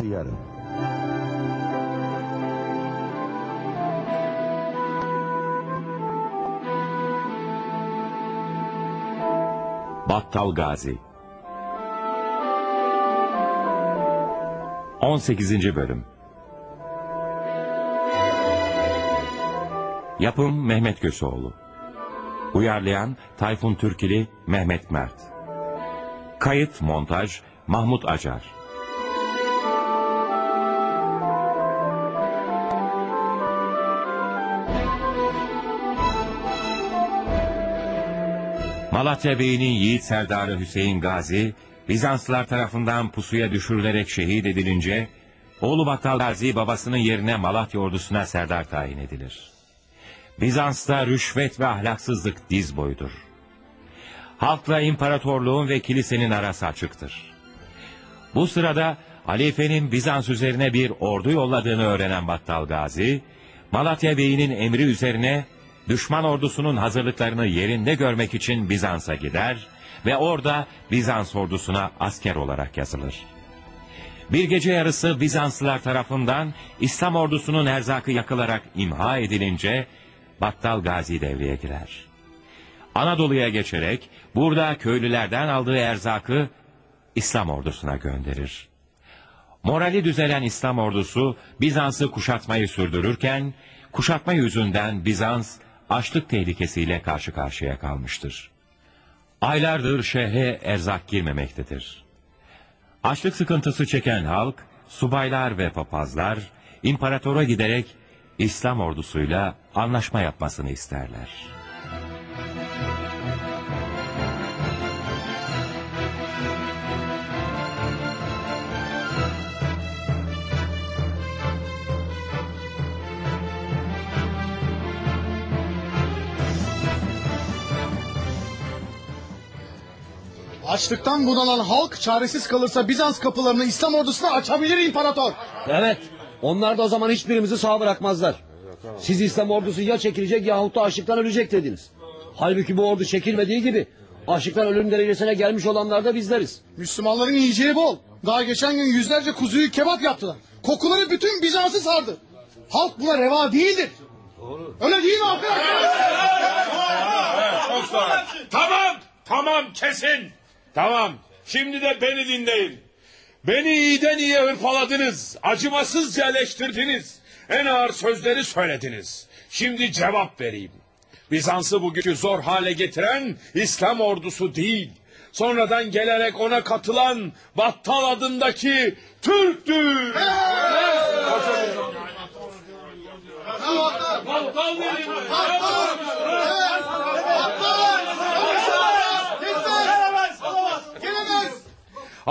Sonrası yarın. Battal Gazi 18. Bölüm Yapım Mehmet Köseoğlu Uyarlayan Tayfun Türkili Mehmet Mert Kayıt Montaj Mahmut Acar Malatya Bey'inin yiğit serdarı Hüseyin Gazi, Bizanslılar tarafından pusuya düşürülerek şehit edilince, oğlu Battal Gazi babasının yerine Malatya ordusuna serdar tayin edilir. Bizans'ta rüşvet ve ahlaksızlık diz boyudur. Halkla imparatorluğun ve kilisenin arası açıktır. Bu sırada halifenin Bizans üzerine bir ordu yolladığını öğrenen Battal Gazi, Malatya Bey'inin emri üzerine düşman ordusunun hazırlıklarını yerinde görmek için Bizans'a gider ve orada Bizans ordusuna asker olarak yazılır. Bir gece yarısı Bizanslılar tarafından İslam ordusunun erzakı yakılarak imha edilince Battal Gazi devreye girer. Anadolu'ya geçerek burada köylülerden aldığı erzakı İslam ordusuna gönderir. Morali düzelen İslam ordusu Bizans'ı kuşatmayı sürdürürken kuşatma yüzünden Bizans açlık tehlikesiyle karşı karşıya kalmıştır. Aylardır şehre erzak girmemektedir. Açlık sıkıntısı çeken halk, subaylar ve papazlar imparatora giderek İslam ordusuyla anlaşma yapmasını isterler. Açlıktan bunalan halk çaresiz kalırsa Bizans kapılarını İslam ordusuna açabilir imparator. Evet. Onlar da o zaman hiçbirimizi sağ bırakmazlar. Siz İslam ordusu ya çekilecek yahut da açlıktan ölecek dediniz. Halbuki bu ordu çekilmediği gibi açlıktan ölüm derecesine gelmiş olanlar da bizleriz. Müslümanların yiyeceği bol. Daha geçen gün yüzlerce kuzuyu kebap yaptılar. Kokuları bütün Bizans'ı sardı. Halk buna reva değildir. Öyle değil mi arkadaşlar? Tamam, tamam kesin. Tamam, şimdi de beni dinleyin. Beni iyiden iyiye hırpaladınız, acımasızca eleştirdiniz. En ağır sözleri söylediniz. Şimdi cevap vereyim. Bizans'ı bugünkü zor hale getiren İslam ordusu değil. Sonradan gelerek ona katılan Battal adındaki Türktür. Battal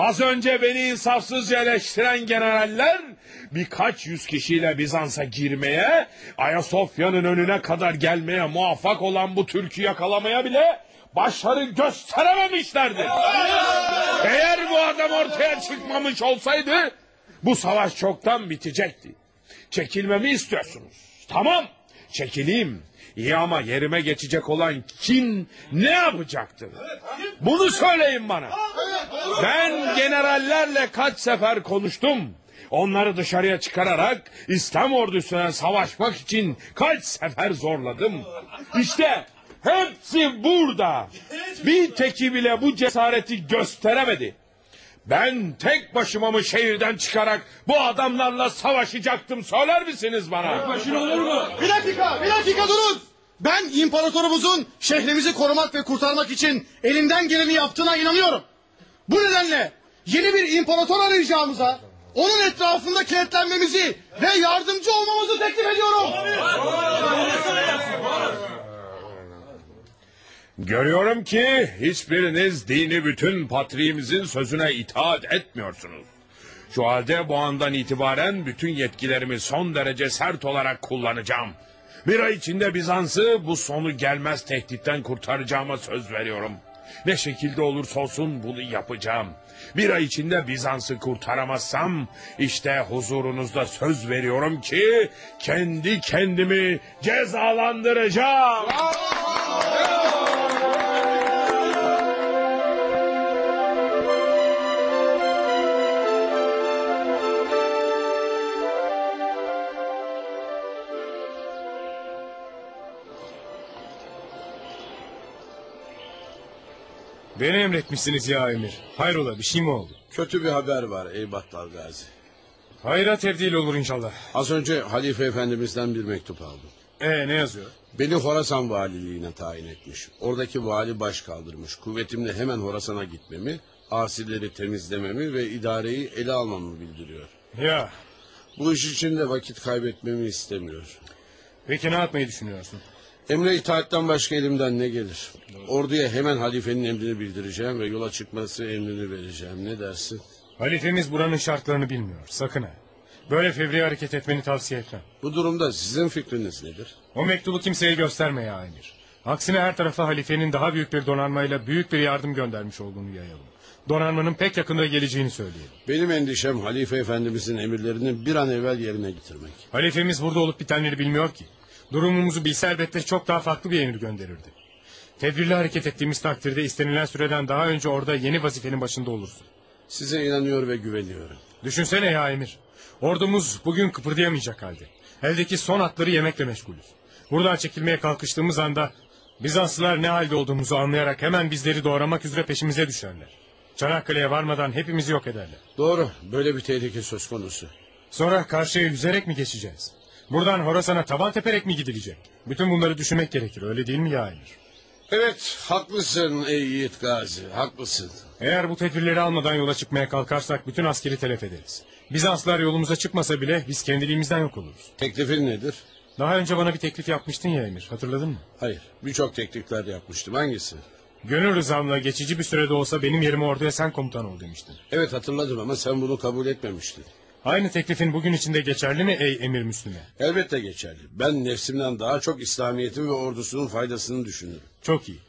Az önce beni insafsızca eleştiren generaller birkaç yüz kişiyle Bizans'a girmeye, Ayasofya'nın önüne kadar gelmeye muvaffak olan bu Türk'ü yakalamaya bile başarı gösterememişlerdi. Eğer bu adam ortaya çıkmamış olsaydı bu savaş çoktan bitecekti. Çekilmemi istiyorsunuz. Tamam çekileyim. İyi ama yerime geçecek olan kim ne yapacaktı? Bunu söyleyin bana. Ben generallerle kaç sefer konuştum. Onları dışarıya çıkararak İslam ordusuna savaşmak için kaç sefer zorladım. İşte hepsi burada. Bir teki bile bu cesareti gösteremedi. Ben tek başıma mı şehirden çıkarak bu adamlarla savaşacaktım söyler misiniz bana? Başın olur mu? Bir dakika, bir dakika durun. Ben imparatorumuzun şehrimizi korumak ve kurtarmak için elinden geleni yaptığına inanıyorum. Bu nedenle yeni bir imparator arayacağımıza onun etrafında kilitlenmemizi ve yardımcı olmamızı teklif ediyorum. Görüyorum ki hiçbiriniz dini bütün patriğimizin sözüne itaat etmiyorsunuz. Şu halde bu andan itibaren bütün yetkilerimi son derece sert olarak kullanacağım. Bir ay içinde Bizans'ı bu sonu gelmez tehditten kurtaracağıma söz veriyorum. Ne şekilde olursa olsun bunu yapacağım. Bir ay içinde Bizans'ı kurtaramazsam işte huzurunuzda söz veriyorum ki kendi kendimi cezalandıracağım. Beni emretmişsiniz ya emir. Hayrola bir şey mi oldu? Kötü bir haber var ey Battal Gazi. Hayra tebdil olur inşallah. Az önce Halife Efendimiz'den bir mektup aldım. Ee ne yazıyor? Beni Horasan valiliğine tayin etmiş. Oradaki vali baş kaldırmış. Kuvvetimle hemen Horasan'a gitmemi, asileri temizlememi ve idareyi ele almamı bildiriyor. Ya Bu iş için de vakit kaybetmemi istemiyor. peki ne yapmayı düşünüyorsun? Emre itaatten başka elimden ne gelir? Orduya hemen halifenin emrini bildireceğim ve yola çıkması emrini vereceğim. Ne dersin? Halifemiz buranın şartlarını bilmiyor. Sakın ha. Böyle fevri hareket etmeni tavsiye etmem. Bu durumda sizin fikriniz nedir? O mektubu kimseye gösterme ya emir. Aksine her tarafa halifenin daha büyük bir donanmayla büyük bir yardım göndermiş olduğunu yayalım. Donanmanın pek yakında geleceğini söyleyelim. Benim endişem Halife Efendimizin emirlerini bir an evvel yerine getirmek. Halifemiz burada olup bitenleri bilmiyor ki. Durumumuzu bilse elbette çok daha farklı bir emir gönderirdi. Tedbirli hareket ettiğimiz takdirde istenilen süreden daha önce orada yeni vazifenin başında olursun. Size inanıyor ve güveniyorum. Düşünsene ya emir. Ordumuz bugün kıpırdayamayacak halde. Eldeki son atları yemekle meşgulüz. Buradan çekilmeye kalkıştığımız anda Bizanslılar ne halde olduğumuzu anlayarak hemen bizleri doğramak üzere peşimize düşerler. Çanakkale'ye varmadan hepimizi yok ederler. Doğru, böyle bir tehlike söz konusu. Sonra karşıya yüzerek mi geçeceğiz? Buradan Horasan'a taban teperek mi gidilecek? Bütün bunları düşünmek gerekir öyle değil mi ya emir? Evet, haklısın ey Yiğit Gazi, haklısın. Eğer bu tedbirleri almadan yola çıkmaya kalkarsak bütün askeri telef ederiz. Bizanslar yolumuza çıkmasa bile biz kendiliğimizden yok oluruz. Teklifin nedir? Daha önce bana bir teklif yapmıştın ya Emir hatırladın mı? Hayır, birçok teklifler yapmıştım. Hangisi? Gönül rızamla geçici bir sürede olsa benim yerime orduya sen komutan ol demiştin. Evet hatırladım ama sen bunu kabul etmemiştin. Aynı teklifin bugün içinde geçerli mi ey Emir Müslüme? Elbette geçerli. Ben nefsimden daha çok İslamiyet'in ve ordusunun faydasını düşünürüm. Çok iyi.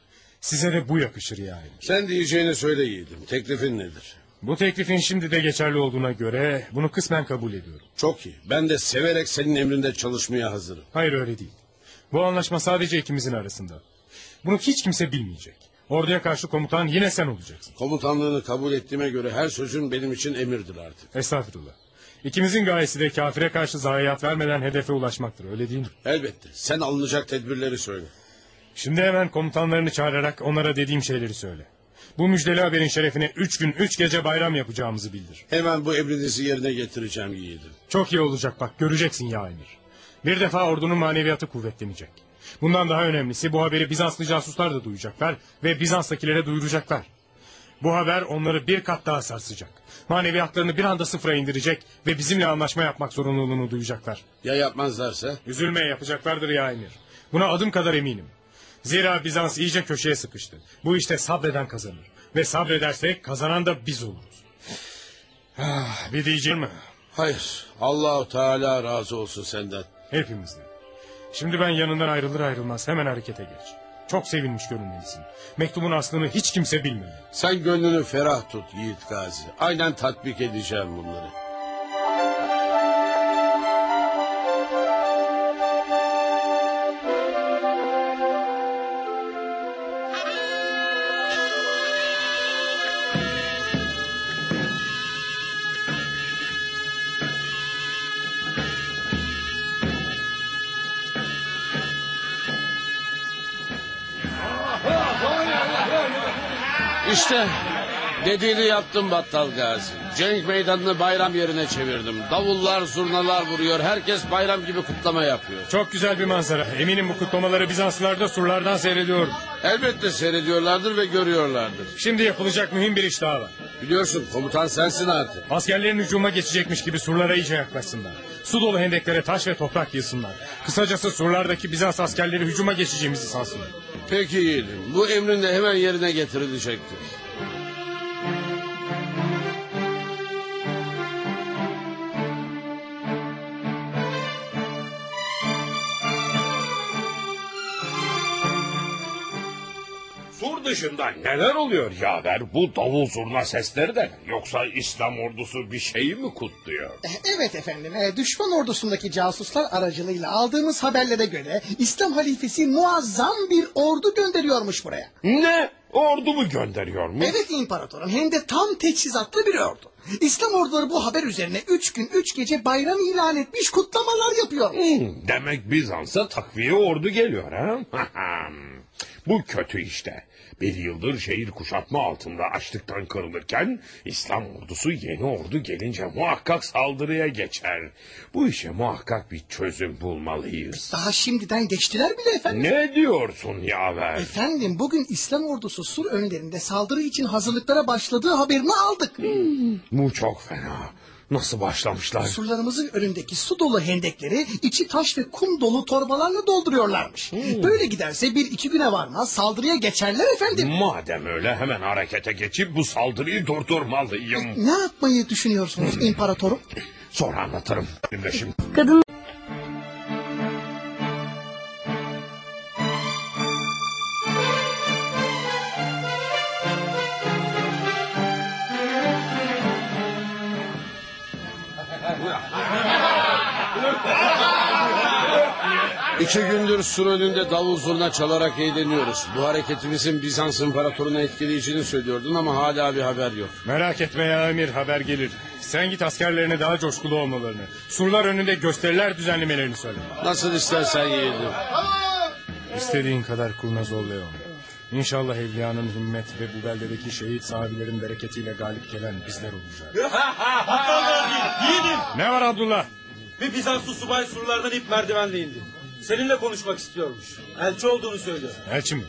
Size de bu yakışır ya Emir. Sen diyeceğini söyle yiğidim. Teklifin nedir? Bu teklifin şimdi de geçerli olduğuna göre bunu kısmen kabul ediyorum. Çok iyi. Ben de severek senin emrinde çalışmaya hazırım. Hayır öyle değil. Bu anlaşma sadece ikimizin arasında. Bunu hiç kimse bilmeyecek. Orduya karşı komutan yine sen olacaksın. Komutanlığını kabul ettiğime göre her sözün benim için emirdir artık. Estağfurullah. İkimizin gayesi de kafire karşı zayiat vermeden hedefe ulaşmaktır öyle değil mi? Elbette. Sen alınacak tedbirleri söyle. Şimdi hemen komutanlarını çağırarak onlara dediğim şeyleri söyle. Bu müjdeli haberin şerefine üç gün üç gece bayram yapacağımızı bildir. Hemen bu emrinizi yerine getireceğim yiğidim. Çok iyi olacak bak göreceksin ya emir. Bir defa ordunun maneviyatı kuvvetlenecek. Bundan daha önemlisi bu haberi Bizanslı casuslar da duyacaklar ve Bizans'takilere duyuracaklar. Bu haber onları bir kat daha sarsacak. Maneviyatlarını bir anda sıfıra indirecek ve bizimle anlaşma yapmak zorunluluğunu duyacaklar. Ya yapmazlarsa? Üzülme yapacaklardır ya emir. Buna adım kadar eminim. Zira Bizans iyice köşeye sıkıştı. Bu işte sabreden kazanır. Ve sabredersek kazanan da biz oluruz. Ah, bir diyeceğim mi? Hayır. Allahu Teala razı olsun senden. Hepimizden. Şimdi ben yanından ayrılır ayrılmaz hemen harekete geç. Çok sevinmiş görünmelisin. Mektubun aslını hiç kimse bilmemeli. Sen gönlünü ferah tut Yiğit Gazi. Aynen tatbik edeceğim bunları. İşte dediğini yaptım Battal Gazi. Cenk meydanını bayram yerine çevirdim. Davullar, zurnalar vuruyor. Herkes bayram gibi kutlama yapıyor. Çok güzel bir manzara. Eminim bu kutlamaları Bizanslılar da surlardan seyrediyor. Elbette seyrediyorlardır ve görüyorlardır. Şimdi yapılacak mühim bir iş daha var. Biliyorsun komutan sensin artık. Askerlerin hücuma geçecekmiş gibi surlara iyice yaklaşsınlar. Su dolu hendeklere taş ve toprak yığsınlar. Kısacası surlardaki Bizans askerleri hücuma geçeceğimizi sansınlar. Peki yiğidim. Bu emrin de hemen yerine getirilecektir. Dışında neler oluyor yaver? Bu davul zurna sesleri de ne? Yoksa İslam ordusu bir şeyi mi kutluyor? Evet efendim, e, düşman ordusundaki casuslar aracılığıyla aldığımız haberlere göre İslam halifesi muazzam bir ordu gönderiyormuş buraya. Ne? Ordu mu gönderiyor mu? Evet imparatorum hem de tam teçhizatlı bir ordu. İslam orduları bu haber üzerine üç gün üç gece bayram ilan etmiş kutlamalar yapıyor. Hmm, demek Bizans'a takviye ordu geliyor ha? Bu kötü işte. Bir yıldır şehir kuşatma altında açlıktan kırılırken İslam ordusu yeni ordu gelince muhakkak saldırıya geçer. Bu işe muhakkak bir çözüm bulmalıyız. Daha şimdiden geçtiler bile efendim. Ne diyorsun yaver? Efendim bugün İslam ordusu sur önlerinde saldırı için hazırlıklara başladığı haberini aldık. Bu çok fena. Nasıl başlamışlar? Surlarımızın önündeki su dolu hendekleri içi taş ve kum dolu torbalarla dolduruyorlarmış. Böyle giderse bir iki güne varmaz saldırıya geçerler efendim. Madem öyle hemen harekete geçip bu saldırıyı durdurmalıyım. Ne yapmayı düşünüyorsunuz imparatorum? Sonra anlatırım. Şimdi. Kadın İki gündür sur önünde davul zurna çalarak eğleniyoruz. Bu hareketimizin Bizans imparatorunu etkileyeceğini söylüyordun ama hala bir haber yok. Merak etme ya emir haber gelir. Sen git askerlerine daha coşkulu olmalarını, surlar önünde gösteriler düzenlemelerini söyle. Nasıl istersen yiğidim. İstediğin kadar kurnaz ol Leon. İnşallah evliyanın himmet ve bu beldedeki şehit sahabilerin bereketiyle galip gelen bizler olacağız. Yiğidim Ne var Abdullah? bir Bizanslı subay surlardan ip merdivenle indi. Seninle konuşmak istiyormuş. Elçi olduğunu söylüyor. Elçi mi?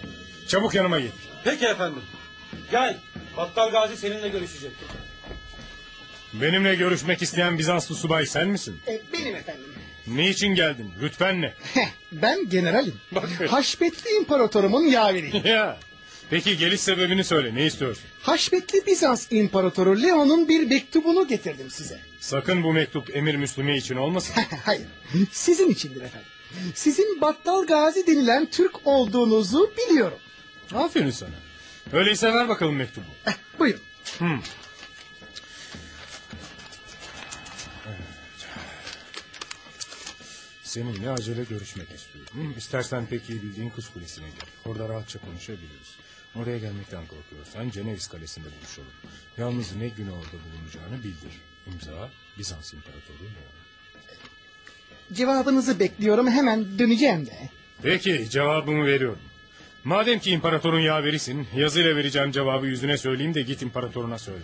Çabuk yanıma git. Peki efendim. Gel. Battal Gazi seninle görüşecek. Benimle görüşmek isteyen Bizanslı subay sen misin? E, benim efendim. Niçin geldin? Rütben ne? ben generalim. Bakın. Haşmetli imparatorumun yaveriyim. ya. Peki geliş sebebini söyle. Ne istiyorsun? Haşmetli Bizans imparatoru Leon'un bir mektubunu getirdim size. Sakın bu mektup emir Müslüme için olmasın. Hayır. Sizin içindir efendim. Sizin Battal Gazi denilen Türk olduğunuzu biliyorum. Aferin sana. Öyleyse ver bakalım mektubu. Eh, buyurun. Seninle acele görüşmek istiyorum. İstersen pek iyi bildiğin kız kulesine gel. Orada rahatça konuşabiliriz. Oraya gelmekten korkuyorsan Ceneviz Kalesi'nde buluşalım. Yalnız ne günü orada bulunacağını bildir. İmza Bizans İmparatoru Leon. Cevabınızı bekliyorum hemen döneceğim de. Peki cevabımı veriyorum. Madem ki imparatorun yaverisin, yazıyla vereceğim cevabı yüzüne söyleyeyim de git imparatoruna söyle.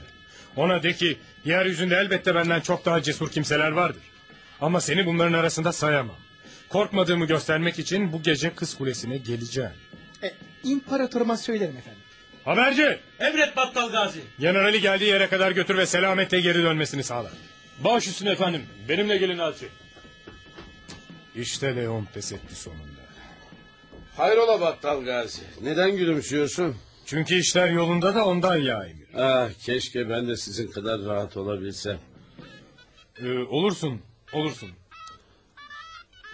Ona de ki yeryüzünde elbette benden çok daha cesur kimseler vardır. Ama seni bunların arasında sayamam. Korkmadığımı göstermek için bu gece kız kulesine geleceğim. E, imparatoruma söylerim efendim. Haberci! Emret Battal Gazi. Generali geldiği yere kadar götür ve selametle geri dönmesini sağla. Baş üstüne efendim. Benimle gelin elçi. İşte Leon pes etti sonunda. Hayrola Battal Gazi. Neden gülümsüyorsun? Çünkü işler yolunda da ondan ya emir. Ah keşke ben de sizin kadar rahat olabilsem. Ee, olursun, olursun.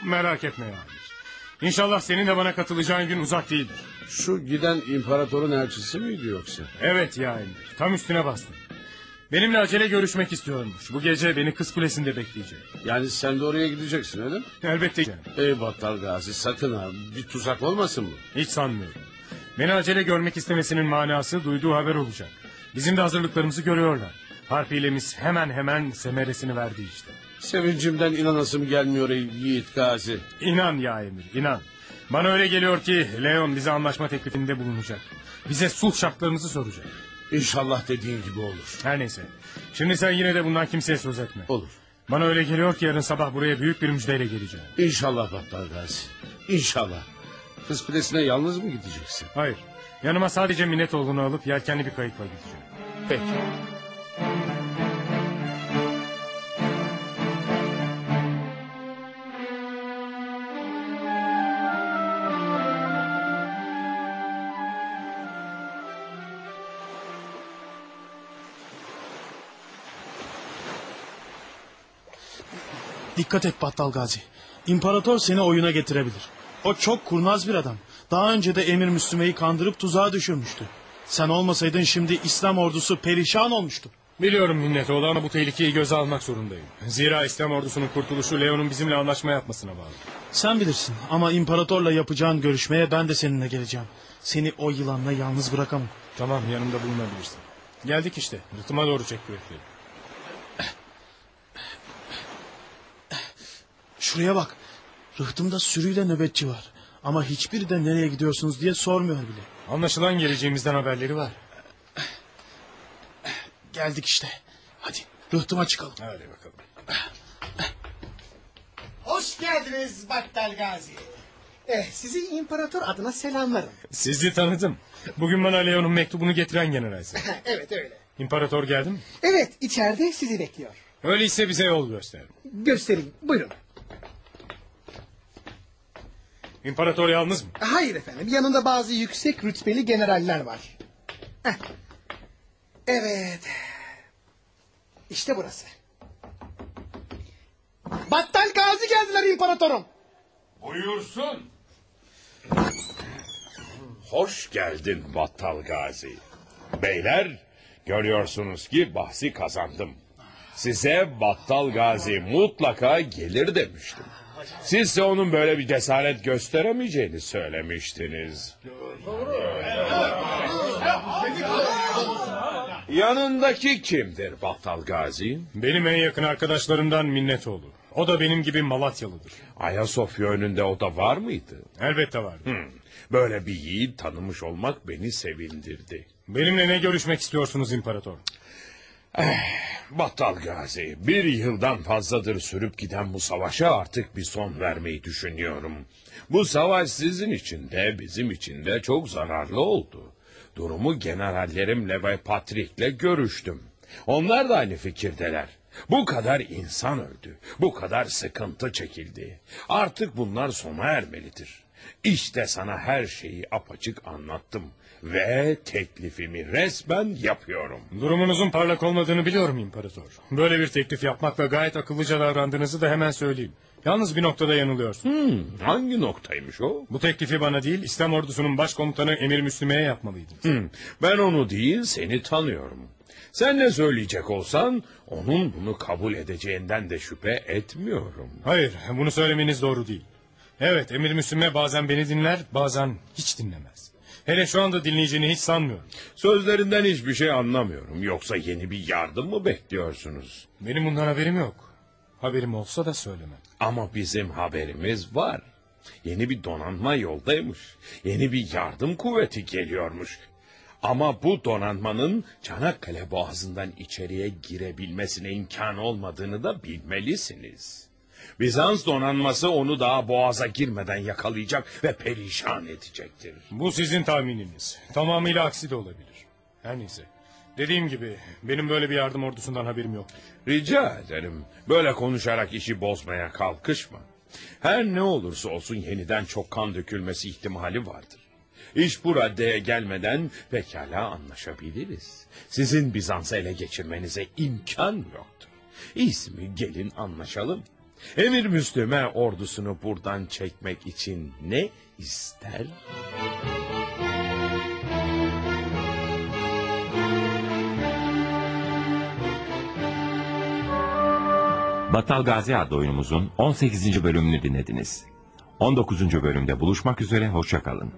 Merak etme ya emir. İnşallah senin de bana katılacağın gün uzak değildir. Şu giden imparatorun elçisi miydi yoksa? Evet ya emir. Tam üstüne bastın. Benimle acele görüşmek istiyormuş. Bu gece beni kız kulesinde bekleyecek. Yani sen de oraya gideceksin öyle mi? Elbette canım. Ey Battal Gazi sakın ha bir tuzak olmasın bu. Hiç sanmıyorum. Beni acele görmek istemesinin manası duyduğu haber olacak. Bizim de hazırlıklarımızı görüyorlar. Harfilemiz hemen hemen semeresini verdi işte. Sevincimden inanasım gelmiyor ey yiğit Gazi. İnan ya emir inan. Bana öyle geliyor ki Leon bize anlaşma teklifinde bulunacak. Bize sulh şartlarımızı soracak. İnşallah dediğin gibi olur. Her neyse. Şimdi sen yine de bundan kimseye söz etme. Olur. Bana öyle geliyor ki yarın sabah buraya büyük bir müjdeyle geleceğim. İnşallah Battal Gazi. İnşallah. Kız kulesine yalnız mı gideceksin? Hayır. Yanıma sadece Minnetoğlu'nu alıp yelkenli bir kayıkla gideceğim. Peki. Dikkat et Battal Gazi. İmparator seni oyuna getirebilir. O çok kurnaz bir adam. Daha önce de Emir Müslüme'yi kandırıp tuzağa düşürmüştü. Sen olmasaydın şimdi İslam ordusu perişan olmuştu. Biliyorum Minnetoğlu ama bu tehlikeyi göze almak zorundayım. Zira İslam ordusunun kurtuluşu Leon'un bizimle anlaşma yapmasına bağlı. Sen bilirsin ama imparatorla yapacağın görüşmeye ben de seninle geleceğim. Seni o yılanla yalnız bırakamam. Tamam yanımda bulunabilirsin. Geldik işte. Rıtıma doğru çek kürekleri. Şuraya bak. Rıhtımda sürüyle nöbetçi var. Ama hiçbiri de nereye gidiyorsunuz diye sormuyor bile. Anlaşılan geleceğimizden haberleri var. Geldik işte. Hadi rıhtıma çıkalım. Hadi bakalım. Hoş geldiniz Battal Gazi. Eh, sizi imparator adına selamlarım. Sizi tanıdım. Bugün bana Leon'un mektubunu getiren generalsin. evet öyle. İmparator geldi mi? Evet içeride sizi bekliyor. Öyleyse bize yol göster. Göstereyim buyurun. İmparator yalnız mı? Hayır efendim yanında bazı yüksek rütbeli generaller var. Heh. Evet. İşte burası. Battal Gazi geldiler imparatorum. Buyursun. Hoş geldin Battal Gazi. Beyler, görüyorsunuz ki bahsi kazandım. Size Battal Gazi mutlaka gelir demiştim. Siz de onun böyle bir cesaret gösteremeyeceğini söylemiştiniz. Yanındaki kimdir Battal Gazi? Benim en yakın arkadaşlarımdan Minnetoğlu. O da benim gibi Malatyalıdır. Ayasofya önünde o da var mıydı? Elbette var. Hmm, Böyle bir yiğit tanımış olmak beni sevindirdi. Benimle ne görüşmek istiyorsunuz imparator? Battal Gazi, bir yıldan fazladır sürüp giden bu savaşa artık bir son vermeyi düşünüyorum. Bu savaş sizin için de bizim için de çok zararlı oldu. Durumu generallerimle ve Patrick'le görüştüm. Onlar da aynı fikirdeler. Bu kadar insan öldü, bu kadar sıkıntı çekildi. Artık bunlar sona ermelidir. İşte sana her şeyi apaçık anlattım ve teklifimi resmen yapıyorum. Durumunuzun parlak olmadığını biliyorum imparator. Böyle bir teklif yapmakla gayet akıllıca davrandığınızı da hemen söyleyeyim. Yalnız bir noktada yanılıyorsun. Hmm, hangi noktaymış o? Bu teklifi bana değil İslam ordusunun başkomutanı Emir Müslüme'ye yapmalıydınız. Hmm, ben onu değil seni tanıyorum. Sen ne söyleyecek olsan onun bunu kabul edeceğinden de şüphe etmiyorum. Hayır bunu söylemeniz doğru değil. Evet Emir Müslüme bazen beni dinler bazen hiç dinlemez. Hele şu anda dinleyeceğini hiç sanmıyorum. Sözlerinden hiçbir şey anlamıyorum. Yoksa yeni bir yardım mı bekliyorsunuz? Benim bundan haberim yok. Haberim olsa da söylemem. Ama bizim haberimiz var. Yeni bir donanma yoldaymış. Yeni bir yardım kuvveti geliyormuş. Ama bu donanmanın Çanakkale Boğazı'ndan içeriye girebilmesine imkan olmadığını da bilmelisiniz. Bizans donanması onu daha boğaza girmeden yakalayacak ve perişan edecektir. Bu sizin tahmininiz. Tamamıyla aksi de olabilir. Her neyse. Dediğim gibi benim böyle bir yardım ordusundan haberim yok. Rica ederim böyle konuşarak işi bozmaya kalkışma. Her ne olursa olsun yeniden çok kan dökülmesi ihtimali vardır. İş bu raddeye gelmeden pekala anlaşabiliriz. Sizin Bizans'ı ele geçirmenize imkan yoktur. İsmi gelin anlaşalım. Emir Müslüme ordusunu buradan çekmek için ne ister? Battal Gazi adlı oyunumuzun 18. bölümünü dinlediniz. 19. bölümde buluşmak üzere, hoşçakalın.